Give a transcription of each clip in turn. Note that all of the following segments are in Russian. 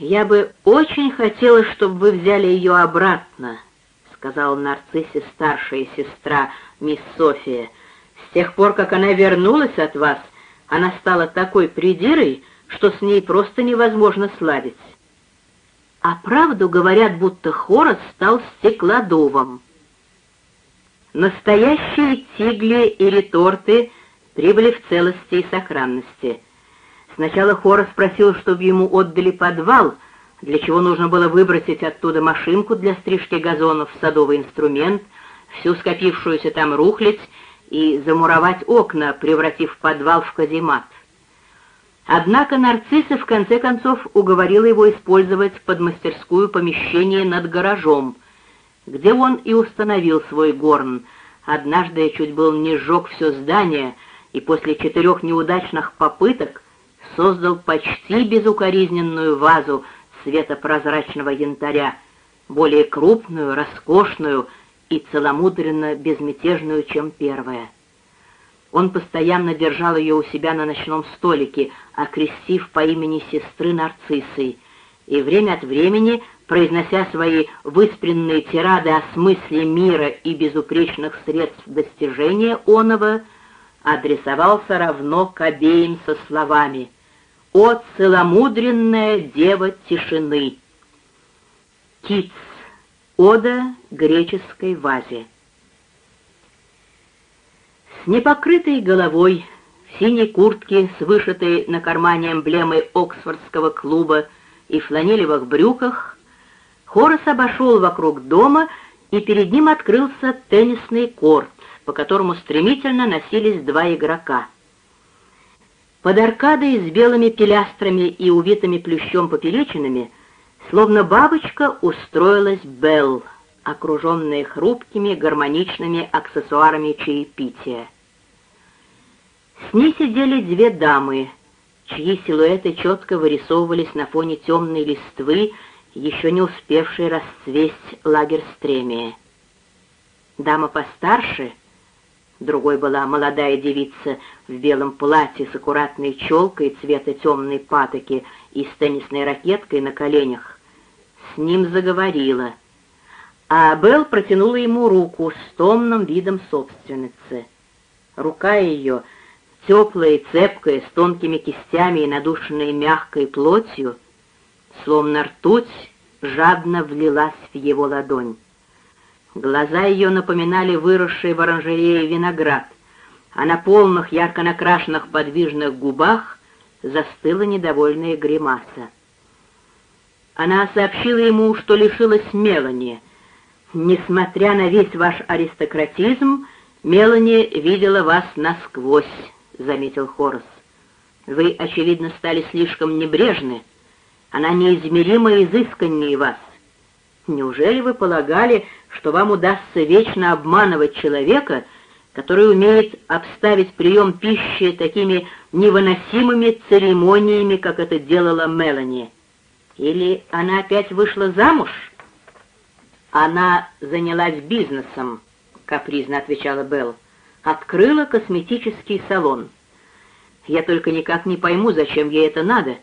«Я бы очень хотела, чтобы вы взяли ее обратно», — сказала нарциссе старшая сестра, мисс София. «С тех пор, как она вернулась от вас, она стала такой придирой, что с ней просто невозможно сладить». А правду говорят, будто Хорос стал стеклодувом. Настоящие тигли и реторты прибыли в целости и сохранности — Сначала Хорос спросил, чтобы ему отдали подвал, для чего нужно было выбросить оттуда машинку для стрижки газонов, садовый инструмент, всю скопившуюся там рухлядь и замуровать окна, превратив подвал в каземат. Однако нарцисса в конце концов уговорила его использовать под мастерскую помещение над гаражом, где он и установил свой горн. Однажды чуть был не сжег все здание, и после четырех неудачных попыток создал почти безукоризненную вазу цвета прозрачного янтаря, более крупную, роскошную и целомудренно безмятежную, чем первая. Он постоянно держал ее у себя на ночном столике, окрестив по имени сестры Нарциссой, и время от времени, произнося свои выспренные тирады о смысле мира и безупречных средств достижения оного, адресовался равно к обеим со словами — «О целомудренная дева тишины!» Китс. Ода греческой вазе. С непокрытой головой, в синей куртке с вышитой на кармане эмблемой Оксфордского клуба и фланелевых брюках, Хорос обошел вокруг дома, и перед ним открылся теннисный корт, по которому стремительно носились два игрока — под аркадой с белыми пилястрами и увитыми плющом поперечинами, словно бабочка, устроилась Белл, окруженная хрупкими гармоничными аксессуарами чаепития. С ней сидели две дамы, чьи силуэты четко вырисовывались на фоне темной листвы, еще не успевшей расцвесть лагерстремия. Дама постарше — другой была молодая девица в белом платье с аккуратной челкой цвета темной патоки и с теннисной ракеткой на коленях. С ним заговорила, а Белл протянула ему руку с томным видом собственницы. Рука ее, теплая и цепкая, с тонкими кистями и надушенной мягкой плотью, словно ртуть, жадно влилась в его ладонь. Глаза ее напоминали выросший в оранжерее виноград, а на полных, ярко накрашенных подвижных губах застыла недовольная гримаса. Она сообщила ему, что лишилась Мелани. «Несмотря на весь ваш аристократизм, Мелани видела вас насквозь», — заметил Хорос. «Вы, очевидно, стали слишком небрежны. Она неизмеримо изысканнее вас. Неужели вы полагали, что вам удастся вечно обманывать человека, который умеет обставить прием пищи такими невыносимыми церемониями, как это делала Мелани? Или она опять вышла замуж? Она занялась бизнесом, капризно отвечала Белл. Открыла косметический салон. Я только никак не пойму, зачем ей это надо.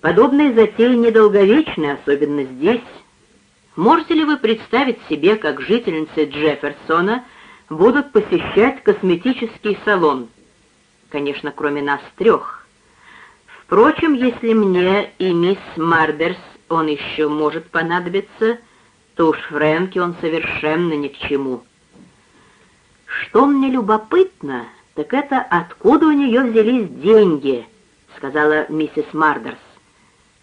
Подобные затеи недолговечны, особенно здесь, Можете ли вы представить себе, как жительницы Джефферсона будут посещать косметический салон? Конечно, кроме нас трех. Впрочем, если мне и мисс Мардерс он еще может понадобиться, то уж Фрэнки он совершенно ни к чему. Что мне любопытно, так это откуда у нее взялись деньги, сказала миссис Мардерс.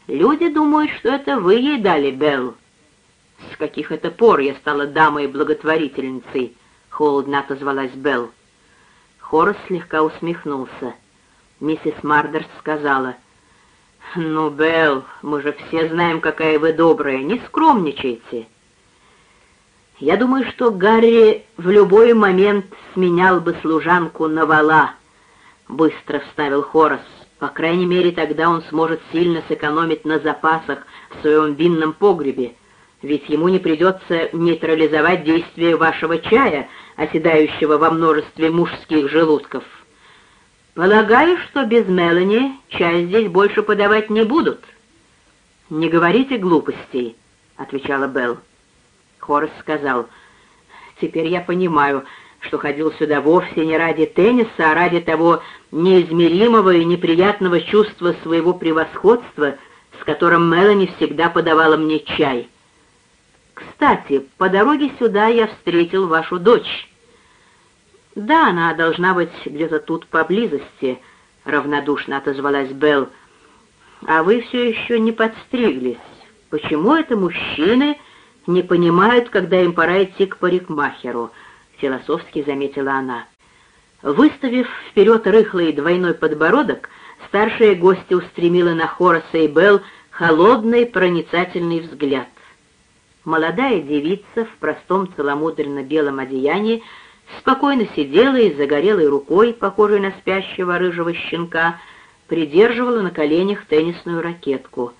Люди думают, что это вы ей дали, Белл. «С каких это пор я стала дамой-благотворительницей?» — холодно отозвалась Белл. Хорос слегка усмехнулся. Миссис Мардерс сказала, «Ну, Белл, мы же все знаем, какая вы добрая, не скромничайте». «Я думаю, что Гарри в любой момент сменял бы служанку на вала», — быстро вставил Хорос. «По крайней мере, тогда он сможет сильно сэкономить на запасах в своем винном погребе» ведь ему не придется нейтрализовать действие вашего чая, оседающего во множестве мужских желудков. Полагаю, что без Мелани чай здесь больше подавать не будут. «Не говорите глупостей», — отвечала Белл. Хорас сказал, «Теперь я понимаю, что ходил сюда вовсе не ради тенниса, а ради того неизмеримого и неприятного чувства своего превосходства, с которым Мелани всегда подавала мне чай. Кстати, по дороге сюда я встретил вашу дочь». «Да, она должна быть где-то тут поблизости», — равнодушно отозвалась Белл. «А вы все еще не подстриглись. Почему это мужчины не понимают, когда им пора идти к парикмахеру?» — философски заметила она. Выставив вперед рыхлый двойной подбородок, старшая гостья устремила на Хораса и Белл холодный проницательный взгляд. Молодая девица в простом целомудренно-белом одеянии спокойно сидела и загорелой рукой, похожей на спящего рыжего щенка, придерживала на коленях теннисную ракетку.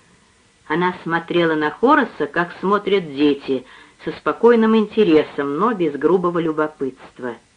Она смотрела на Хораса, как смотрят дети, со спокойным интересом, но без грубого любопытства —